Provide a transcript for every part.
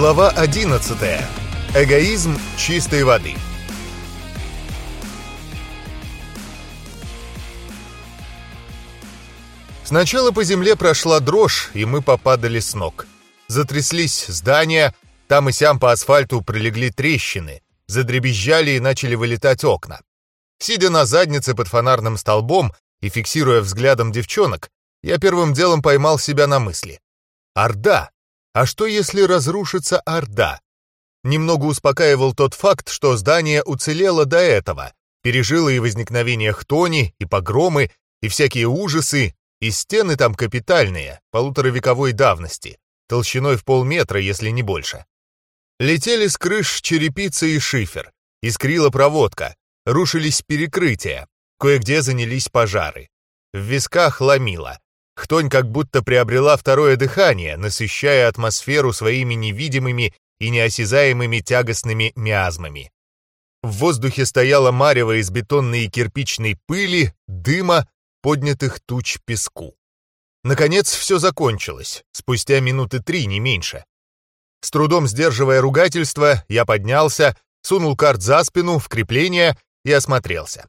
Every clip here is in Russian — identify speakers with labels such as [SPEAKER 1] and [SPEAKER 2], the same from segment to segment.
[SPEAKER 1] Глава 11. Эгоизм чистой воды. Сначала по земле прошла дрожь, и мы попадали с ног. Затряслись здания, там и сям по асфальту пролегли трещины, задребезжали и начали вылетать окна. Сидя на заднице под фонарным столбом и фиксируя взглядом девчонок, я первым делом поймал себя на мысли. Орда! А что если разрушится Орда? Немного успокаивал тот факт, что здание уцелело до этого, пережило и возникновение хтони, и погромы, и всякие ужасы, и стены там капитальные, полуторавековой давности, толщиной в полметра, если не больше. Летели с крыш черепица и шифер, искрила проводка, рушились перекрытия, кое-где занялись пожары. В висках ломило. Хтонь как будто приобрела второе дыхание, насыщая атмосферу своими невидимыми и неосязаемыми тягостными миазмами. В воздухе стояла марево из бетонной и кирпичной пыли, дыма, поднятых туч песку. Наконец все закончилось, спустя минуты три, не меньше. С трудом сдерживая ругательство, я поднялся, сунул карт за спину, в крепление и осмотрелся.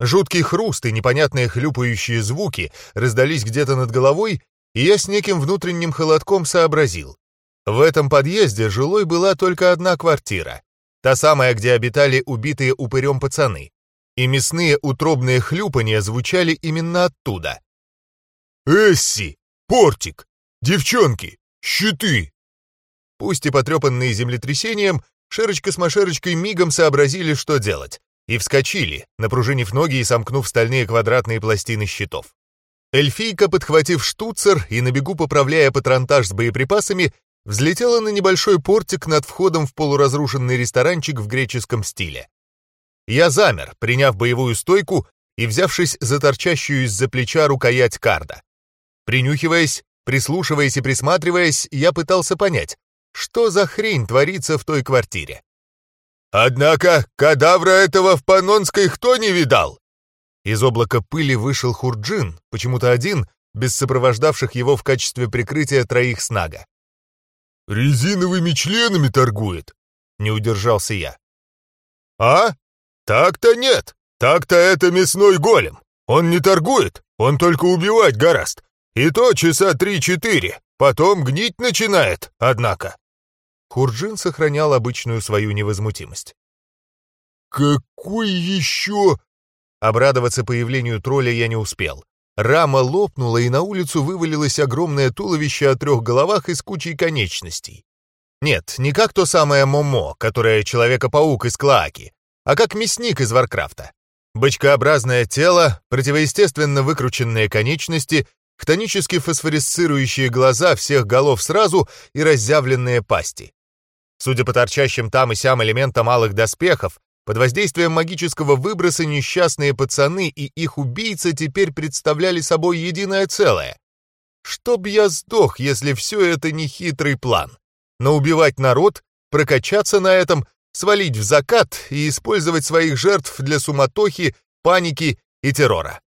[SPEAKER 1] Жуткий хруст и непонятные хлюпающие звуки раздались где-то над головой, и я с неким внутренним холодком сообразил. В этом подъезде жилой была только одна квартира, та самая, где обитали убитые упырем пацаны, и мясные утробные хлюпания звучали именно оттуда. «Эсси! Портик! Девчонки! Щиты!» Пусть и потрепанные землетрясением, Шерочка с Машерочкой мигом сообразили, что делать, и вскочили, напружинив ноги и сомкнув стальные квадратные пластины щитов. Эльфийка, подхватив штуцер и на бегу поправляя патронтаж с боеприпасами, взлетела на небольшой портик над входом в полуразрушенный ресторанчик в греческом стиле. Я замер, приняв боевую стойку и взявшись за торчащую из-за плеча рукоять карда. Принюхиваясь, прислушиваясь и присматриваясь, я пытался понять, что за хрень творится в той квартире. «Однако кадавра этого в Панонской кто не видал?» Из облака пыли вышел Хурджин, почему-то один, без сопровождавших его в качестве прикрытия троих снага. «Резиновыми членами торгует», — не удержался я. «А? Так-то нет. Так-то это мясной голем. Он не торгует, он только убивать гораст. И то часа три-четыре, потом гнить начинает, однако». Хурджин сохранял обычную свою невозмутимость. «Какой еще...» Обрадоваться появлению тролля я не успел. Рама лопнула, и на улицу вывалилось огромное туловище о трех головах и с кучей конечностей. Нет, не как то самое Момо, которое Человека-паук из Клоаки, а как мясник из Warcraft а. Бочкообразное тело, противоестественно выкрученные конечности, хтонически фосфорисцирующие глаза всех голов сразу и разъявленные пасти. Судя по торчащим там и сям элементам малых доспехов, под воздействием магического выброса несчастные пацаны и их убийца теперь представляли собой единое целое. Чтоб я сдох, если все это не хитрый план. Но убивать народ, прокачаться на этом, свалить в закат и использовать своих жертв для суматохи, паники и террора.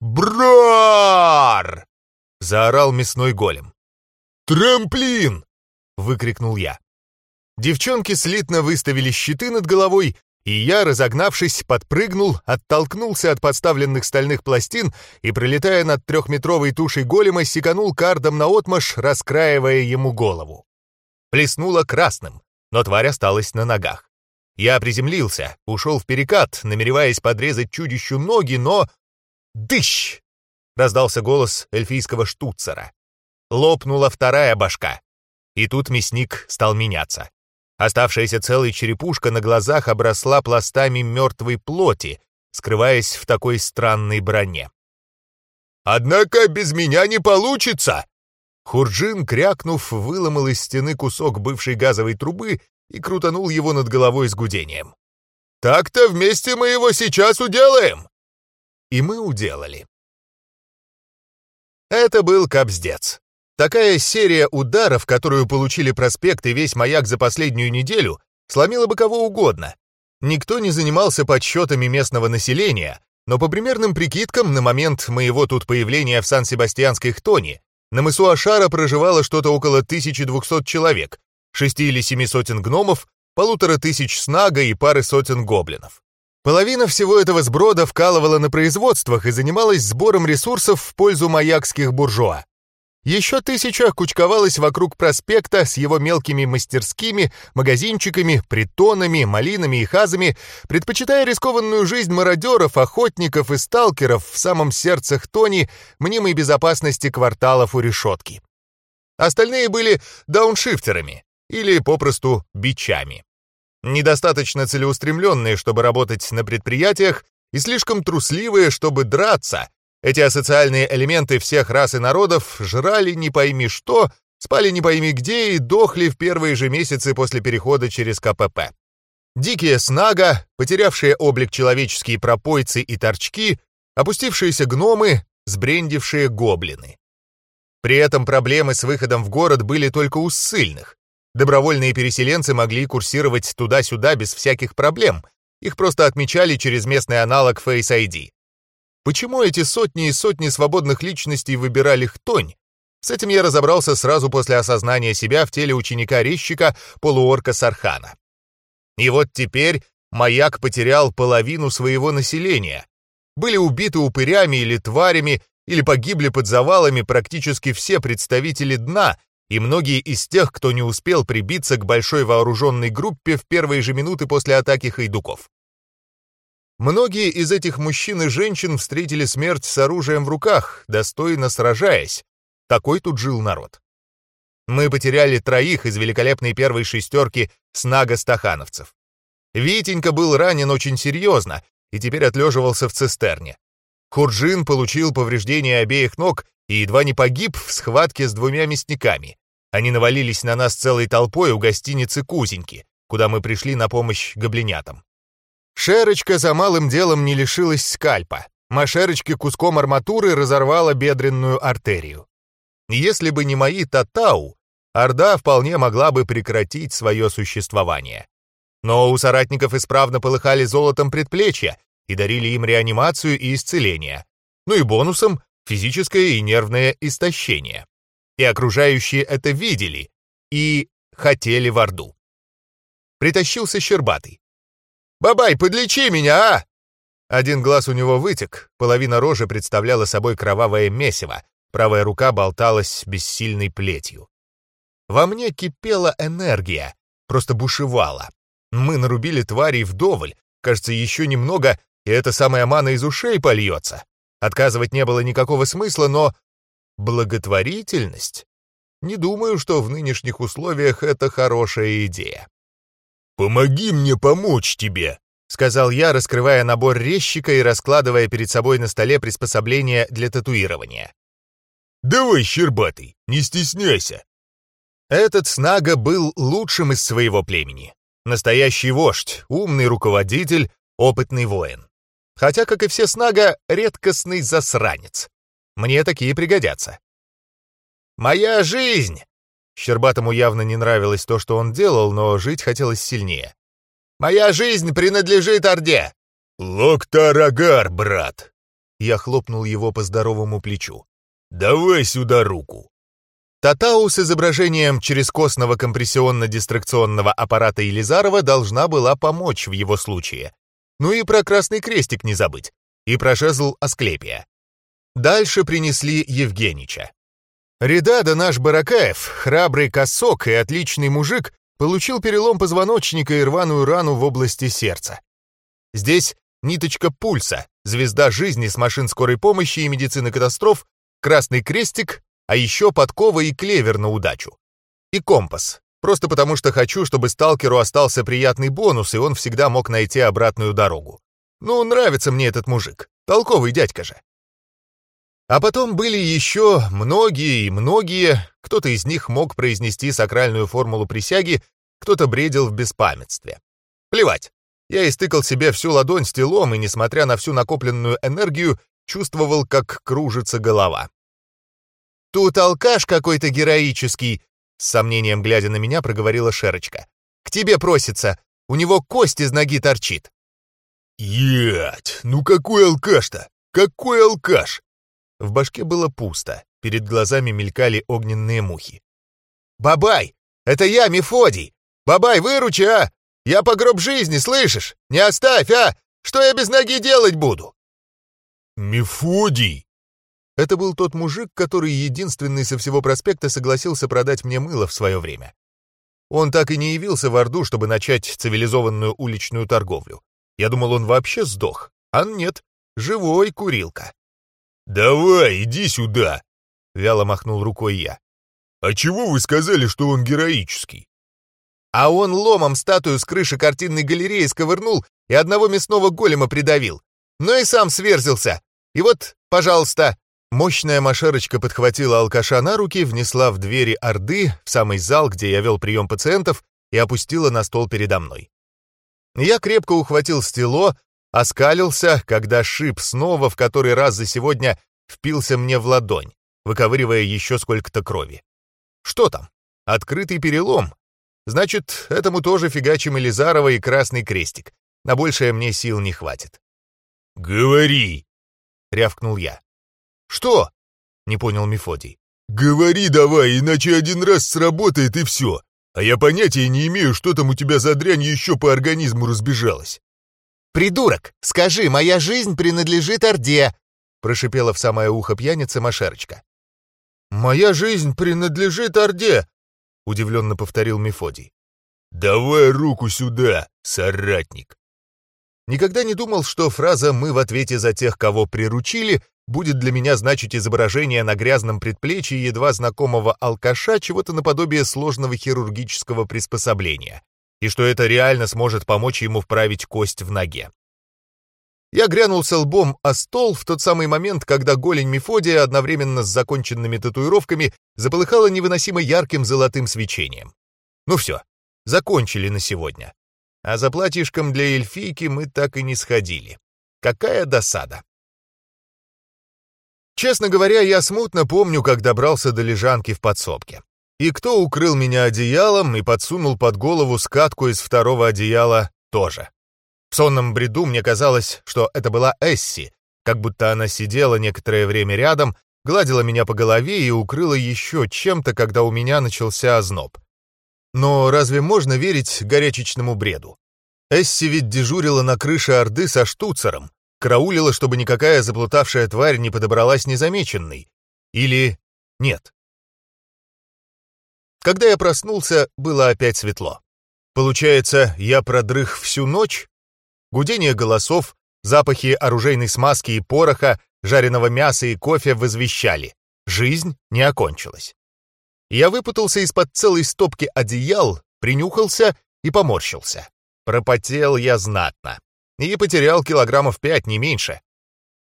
[SPEAKER 1] «Брар!» — заорал мясной голем. «Трамплин!» — выкрикнул я. Девчонки слитно выставили щиты над головой, и я, разогнавшись, подпрыгнул, оттолкнулся от подставленных стальных пластин и, пролетая над трехметровой тушей голема, секанул кардом наотмашь, раскраивая ему голову. Плеснуло красным, но тварь осталась на ногах. Я приземлился, ушел в перекат, намереваясь подрезать чудищу ноги, но... «Дыщ!» — раздался голос эльфийского штуцера. Лопнула вторая башка. И тут мясник стал меняться. Оставшаяся целой черепушка на глазах обросла пластами мертвой плоти, скрываясь в такой странной броне. «Однако без меня не получится!» Хурджин, крякнув, выломал из стены кусок бывшей газовой трубы и крутанул его над головой с гудением. «Так-то вместе мы его сейчас уделаем!» И мы уделали. Это был капздец. Такая серия ударов, которую получили проспект и весь маяк за последнюю неделю, сломила бы кого угодно. Никто не занимался подсчетами местного населения, но по примерным прикидкам, на момент моего тут появления в Сан-Себастьянской Хтоне, на мысу Ашара проживало что-то около 1200 человек, шести или семи сотен гномов, полутора тысяч снага и пары сотен гоблинов. Половина всего этого сброда вкалывала на производствах и занималась сбором ресурсов в пользу маякских буржуа. Еще тысяча кучковалась вокруг проспекта с его мелкими мастерскими, магазинчиками, притонами, малинами и хазами, предпочитая рискованную жизнь мародеров, охотников и сталкеров в самом сердце Хтони, мнимой безопасности кварталов у решетки. Остальные были дауншифтерами или попросту бичами. Недостаточно целеустремленные, чтобы работать на предприятиях, и слишком трусливые, чтобы драться, эти асоциальные элементы всех рас и народов жрали не пойми что, спали не пойми где и дохли в первые же месяцы после перехода через КПП. Дикие снага, потерявшие облик человеческие пропойцы и торчки, опустившиеся гномы, сбрендившие гоблины. При этом проблемы с выходом в город были только у ссыльных. Добровольные переселенцы могли курсировать туда-сюда без всяких проблем, их просто отмечали через местный аналог Face ID. Почему эти сотни и сотни свободных личностей выбирали хтонь? С этим я разобрался сразу после осознания себя в теле ученика-резчика полуорка Сархана. И вот теперь маяк потерял половину своего населения. Были убиты упырями или тварями, или погибли под завалами практически все представители дна, и многие из тех, кто не успел прибиться к большой вооруженной группе в первые же минуты после атаки хайдуков. Многие из этих мужчин и женщин встретили смерть с оружием в руках, достойно сражаясь. Такой тут жил народ. Мы потеряли троих из великолепной первой шестерки снага-стахановцев. Витенька был ранен очень серьезно и теперь отлеживался в цистерне. Хурджин получил повреждения обеих ног и едва не погиб в схватке с двумя мясниками. Они навалились на нас целой толпой у гостиницы Кузеньки, куда мы пришли на помощь гоблинятам. Шерочка за малым делом не лишилась скальпа. Машерочке куском арматуры разорвала бедренную артерию. Если бы не мои татау, Орда вполне могла бы прекратить свое существование. Но у соратников исправно полыхали золотом предплечья и дарили им реанимацию и исцеление. Ну и бонусом — физическое и нервное истощение. И окружающие это видели и хотели в Орду. Притащился Щербатый. «Бабай, подлечи меня, а!» Один глаз у него вытек, половина рожи представляла собой кровавое месиво, правая рука болталась бессильной плетью. Во мне кипела энергия, просто бушевала. Мы нарубили тварей вдоволь, кажется, еще немного, и эта самая мана из ушей польется. Отказывать не было никакого смысла, но... Благотворительность? Не думаю, что в нынешних условиях это хорошая идея. «Помоги мне помочь тебе», — сказал я, раскрывая набор резчика и раскладывая перед собой на столе приспособления для татуирования. «Давай, Щербатый, не стесняйся». Этот Снага был лучшим из своего племени. Настоящий вождь, умный руководитель, опытный воин. Хотя, как и все Снага, редкостный засранец. Мне такие пригодятся. «Моя жизнь!» Щербатому явно не нравилось то, что он делал, но жить хотелось сильнее. «Моя жизнь принадлежит Орде!» «Локтарагар, брат!» Я хлопнул его по здоровому плечу. «Давай сюда руку!» Татау с изображением черезкосного компрессионно-дистракционного аппарата Елизарова должна была помочь в его случае. Ну и про красный крестик не забыть. И про жезл Асклепия. Дальше принесли Евгенича. Редада наш Баракаев, храбрый косок и отличный мужик, получил перелом позвоночника и рваную рану в области сердца. Здесь ниточка пульса, звезда жизни с машин скорой помощи и медицины катастроф, красный крестик, а еще подкова и клевер на удачу. И компас, просто потому что хочу, чтобы сталкеру остался приятный бонус, и он всегда мог найти обратную дорогу. Ну, нравится мне этот мужик, толковый дядька же. А потом были еще многие и многие, кто-то из них мог произнести сакральную формулу присяги, кто-то бредил в беспамятстве. Плевать. Я истыкал себе всю ладонь стелом и, несмотря на всю накопленную энергию, чувствовал, как кружится голова. «Тут алкаш какой-то героический», — с сомнением глядя на меня, проговорила Шерочка. «К тебе просится. У него кость из ноги торчит».
[SPEAKER 2] «Ять, ну какой алкаш-то? Какой алкаш?
[SPEAKER 1] В башке было пусто, перед глазами мелькали огненные мухи. «Бабай, Это я, Мефодий! Бабай, выручи, а! Я по гроб жизни, слышишь? Не оставь, а! Что я без ноги делать буду?»
[SPEAKER 2] «Мефодий!»
[SPEAKER 1] Это был тот мужик, который единственный со всего проспекта согласился продать мне мыло в свое время. Он так и не явился в Орду, чтобы начать цивилизованную уличную торговлю. Я думал, он вообще сдох. А нет, живой курилка.
[SPEAKER 2] «Давай, иди сюда!»
[SPEAKER 1] — вяло махнул рукой я.
[SPEAKER 2] «А чего вы сказали, что он героический?»
[SPEAKER 1] А он ломом статую с крыши картинной галереи сковырнул и одного мясного голема придавил. Ну и сам сверзился. И вот, пожалуйста, Мощная машерочка подхватила алкаша на руки, внесла в двери Орды, в самый зал, где я вел прием пациентов, и опустила на стол передо мной. Я крепко ухватил стело, оскалился, когда шип снова в который раз за сегодня впился мне в ладонь, выковыривая еще сколько-то крови. Что там? Открытый перелом. Значит, этому тоже фигачим Елизарова и Красный Крестик. На большее мне сил не хватит.
[SPEAKER 2] «Говори!» — рявкнул я.
[SPEAKER 1] «Что?» — не понял Мефодий.
[SPEAKER 2] «Говори давай, иначе один раз сработает и все. А я понятия не имею, что там у тебя за дрянь еще по организму разбежалась».
[SPEAKER 1] «Придурок, скажи, моя жизнь принадлежит Орде!» — прошипела в самое ухо пьяница Машерочка. «Моя жизнь принадлежит Орде!» — удивленно повторил Мефодий.
[SPEAKER 2] «Давай руку сюда, соратник!»
[SPEAKER 1] Никогда не думал, что фраза «мы в ответе за тех, кого приручили» будет для меня значить изображение на грязном предплечье едва знакомого алкаша чего-то наподобие сложного хирургического приспособления, и что это реально сможет помочь ему вправить кость в ноге. Я грянулся лбом о стол в тот самый момент, когда голень Мефодия одновременно с законченными татуировками заполыхала невыносимо ярким золотым свечением. Ну все, закончили на сегодня. А за платьишком для эльфийки мы так и не сходили. Какая досада. Честно говоря, я смутно помню, как добрался до лежанки в подсобке. И кто укрыл меня одеялом и подсунул под голову скатку из второго одеяла тоже. В сонном бреду мне казалось, что это была Эсси, как будто она сидела некоторое время рядом, гладила меня по голове и укрыла еще чем-то, когда у меня начался озноб. Но разве можно верить горячечному бреду? Эсси ведь дежурила на крыше Орды со штуцером, караулила, чтобы никакая заплутавшая тварь не подобралась незамеченной. Или нет. Когда я проснулся, было опять светло. Получается, я продрых всю ночь? Гудение голосов, запахи оружейной смазки и пороха, жареного мяса и кофе возвещали. Жизнь не окончилась. Я выпутался из-под целой стопки одеял, принюхался и поморщился. Пропотел я знатно и потерял килограммов пять, не меньше.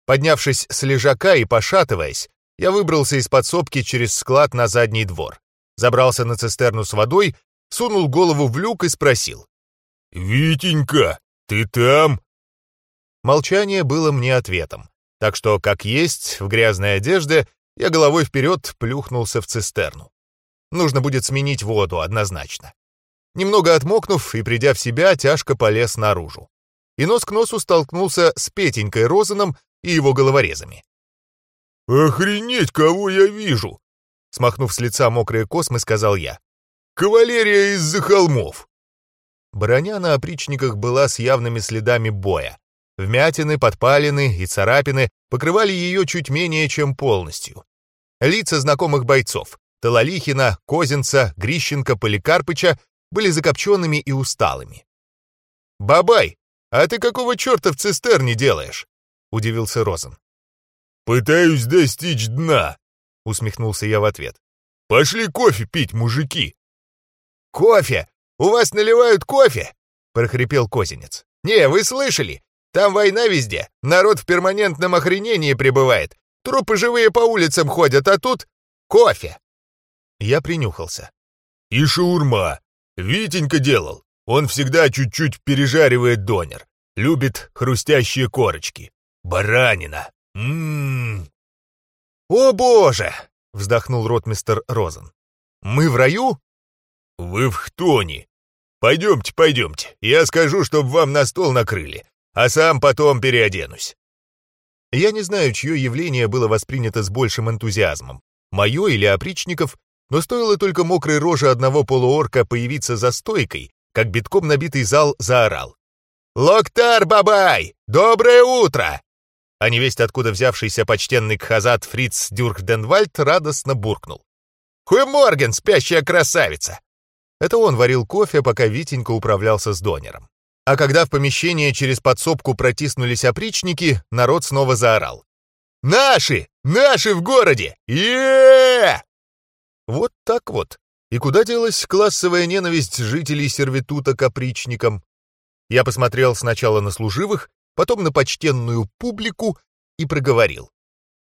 [SPEAKER 1] Поднявшись с лежака и пошатываясь, я выбрался из подсобки через склад на задний двор, забрался на цистерну с водой, сунул голову в люк и спросил.
[SPEAKER 2] «Витенька, ты там?»
[SPEAKER 1] Молчание было мне ответом, так что, как есть, в грязной одежде, я головой вперед плюхнулся в цистерну. Нужно будет сменить воду, однозначно. Немного отмокнув и придя в себя, тяжко полез наружу и нос к носу столкнулся с Петенькой Розаном и его головорезами.
[SPEAKER 2] «Охренеть, кого я вижу!»
[SPEAKER 1] Смахнув с лица мокрые космы, сказал я.
[SPEAKER 2] «Кавалерия из-за холмов!»
[SPEAKER 1] Броня на опричниках была с явными следами боя. Вмятины, подпалины и царапины покрывали ее чуть менее чем полностью. Лица знакомых бойцов — Талалихина, Козинца, Грищенко, Поликарпыча — были закопченными и усталыми. «Бабай, «А ты какого черта в цистерне делаешь?» — удивился Розен.
[SPEAKER 2] «Пытаюсь достичь дна», — усмехнулся я в ответ. «Пошли кофе пить, мужики!»
[SPEAKER 1] «Кофе! У вас наливают кофе!» — прохрипел Козинец. «Не, вы слышали? Там война везде, народ в перманентном охренении пребывает, трупы живые по улицам ходят, а тут кофе!» Я принюхался.
[SPEAKER 2] «И шаурма! Витенька делал! Он всегда чуть-чуть пережаривает донер. Любит хрустящие корочки. Баранина. Ммм.
[SPEAKER 1] «О боже!» — вздохнул ротмистер Розен. «Мы в раю?»
[SPEAKER 2] «Вы в хтоне. Пойдемте, пойдемте. Я скажу, чтобы вам на стол накрыли, а сам потом переоденусь».
[SPEAKER 1] Я не знаю, чье явление было воспринято с большим энтузиазмом, мое или опричников, Но стоило только мокрой роже одного полуорка появиться за стойкой, как битком набитый зал заорал. «Локтар Бабай! Доброе утро!» А невесть, откуда взявшийся почтенный кхазат Фриц Дюрхденвальд радостно буркнул. «Хуеморген, спящая красавица!» Это он варил кофе, пока Витенька управлялся с донером. А когда в помещение через подсобку протиснулись опричники, народ снова заорал. «Наши! Наши в городе! е Вот так вот. И куда делась классовая ненависть жителей сервитута к опричникам? Я посмотрел сначала на служивых, потом на почтенную публику и проговорил.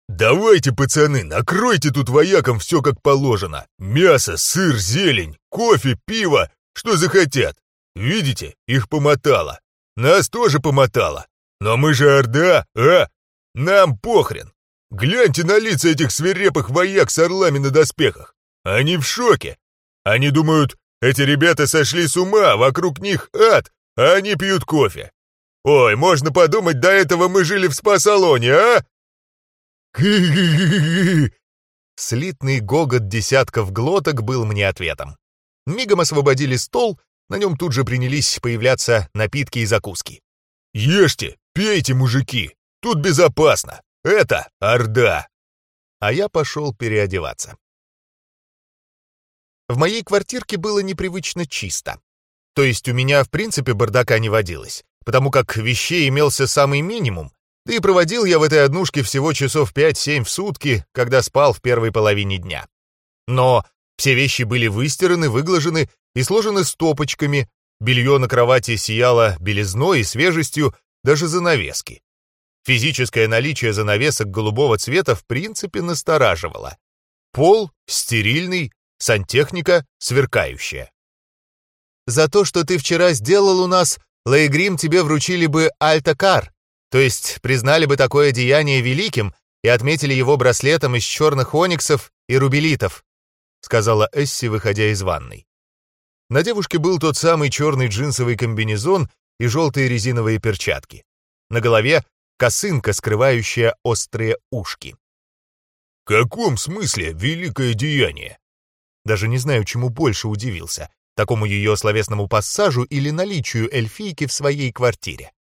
[SPEAKER 2] «Давайте, пацаны, накройте тут воякам все как положено. Мясо, сыр, зелень, кофе, пиво, что захотят. Видите, их помотало. Нас тоже помотало. Но мы же Орда, а? Нам похрен. Гляньте на лица этих свирепых вояк с орлами на доспехах. Они в шоке. Они думают, эти ребята сошли с ума, вокруг них ад, а они пьют кофе. Ой, можно подумать, до этого мы жили в спа-салоне, а?
[SPEAKER 1] Слитный гогот десятков глоток был мне ответом. Мигом освободили стол, на нем тут же принялись появляться напитки и закуски.
[SPEAKER 2] «Ешьте, пейте, мужики, тут безопасно, это Орда!»
[SPEAKER 1] А я пошел переодеваться. В моей квартирке было непривычно чисто. То есть у меня в принципе бардака не водилось, потому как вещей имелся самый минимум, да и проводил я в этой однушке всего часов 5-7 в сутки, когда спал в первой половине дня. Но все вещи были выстираны, выглажены и сложены стопочками, белье на кровати сияло белизной и свежестью, даже занавески. Физическое наличие занавесок голубого цвета в принципе настораживало. Пол стерильный, сантехника сверкающая. «За то, что ты вчера сделал у нас, Лейгрим тебе вручили бы альтакар, то есть признали бы такое деяние великим и отметили его браслетом из черных ониксов и рубелитов», сказала Эсси, выходя из ванной. На девушке был тот самый черный джинсовый комбинезон и желтые резиновые перчатки. На голове косынка, скрывающая острые ушки.
[SPEAKER 2] «В каком смысле великое деяние?»
[SPEAKER 1] Даже не знаю, чему больше удивился, такому ее словесному пассажу или наличию эльфийки в своей квартире.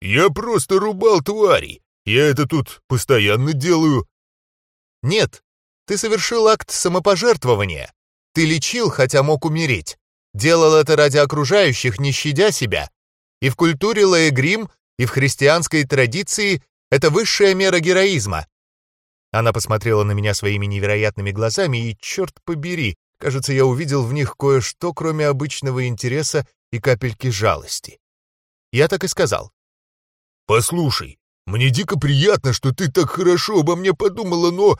[SPEAKER 2] «Я просто рубал тварей. Я это тут постоянно делаю».
[SPEAKER 1] «Нет, ты совершил акт самопожертвования. Ты лечил, хотя мог умереть. Делал это ради окружающих, не щадя себя. И в культуре Лаэгрим, и в христианской традиции это высшая мера героизма». Она посмотрела на меня своими невероятными глазами, и, черт побери, Кажется, я увидел в них кое-что, кроме обычного интереса и капельки жалости. Я так и сказал.
[SPEAKER 2] «Послушай, мне дико приятно, что ты так хорошо обо мне подумала, но...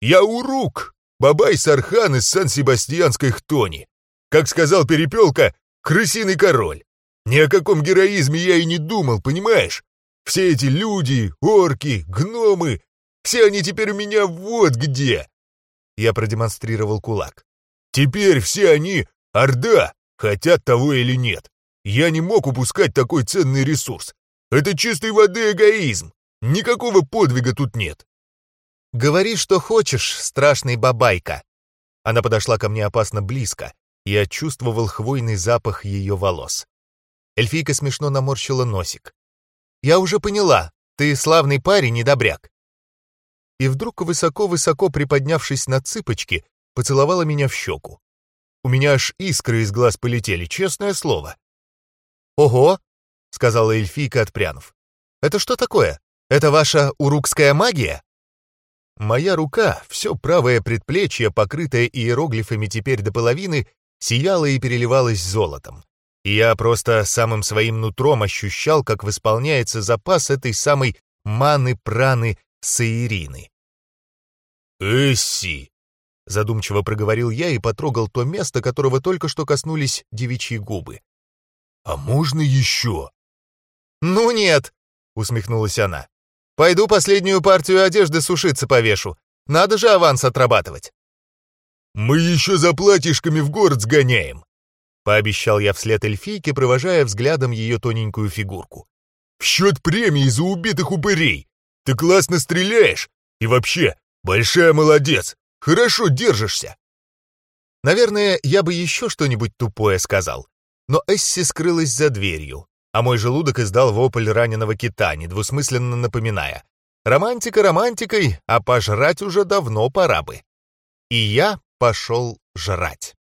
[SPEAKER 2] Я урук, бабай Сархан из Сан-Себастьянской Хтони. Как сказал Перепелка, крысиный король. Ни о каком героизме я и не думал, понимаешь? Все эти люди, орки, гномы, все они теперь у меня вот где!»
[SPEAKER 1] Я продемонстрировал кулак.
[SPEAKER 2] Теперь все они, Орда, хотят того или нет. Я не мог упускать такой ценный ресурс. Это чистой воды эгоизм. Никакого подвига тут нет.
[SPEAKER 1] Говори, что хочешь, страшный бабайка. Она подошла ко мне опасно близко. Я чувствовал хвойный запах ее волос. Эльфийка смешно наморщила носик. «Я уже поняла, ты славный парень и добряк». И вдруг, высоко-высоко приподнявшись на цыпочки, поцеловала меня в щеку. У меня аж искры из глаз полетели, честное слово. «Ого!» — сказала эльфийка, отпрянув. «Это что такое? Это ваша урукская магия?» Моя рука, все правое предплечье, покрытое иероглифами теперь до половины, сияло и переливалось золотом. И я просто самым своим нутром ощущал, как восполняется запас этой самой маны-праны Саирины.
[SPEAKER 2] «Эсси!»
[SPEAKER 1] Задумчиво проговорил я и потрогал то место, которого только что коснулись девичьи губы.
[SPEAKER 2] «А можно еще?»
[SPEAKER 1] «Ну нет!» — усмехнулась она. «Пойду последнюю партию одежды сушиться повешу. Надо же аванс отрабатывать».
[SPEAKER 2] «Мы еще за платьишками в город сгоняем!»
[SPEAKER 1] — пообещал я вслед эльфийке, провожая взглядом ее тоненькую фигурку.
[SPEAKER 2] «В счет премии за убитых упырей! Ты классно стреляешь! И вообще, большая молодец! Хорошо держишься!»
[SPEAKER 1] Наверное, я бы еще что-нибудь тупое сказал, но Эсси скрылась за дверью, а мой желудок издал вопль раненого кита, недвусмысленно напоминая. Романтика романтикой, а пожрать уже давно пора бы. И я пошел жрать.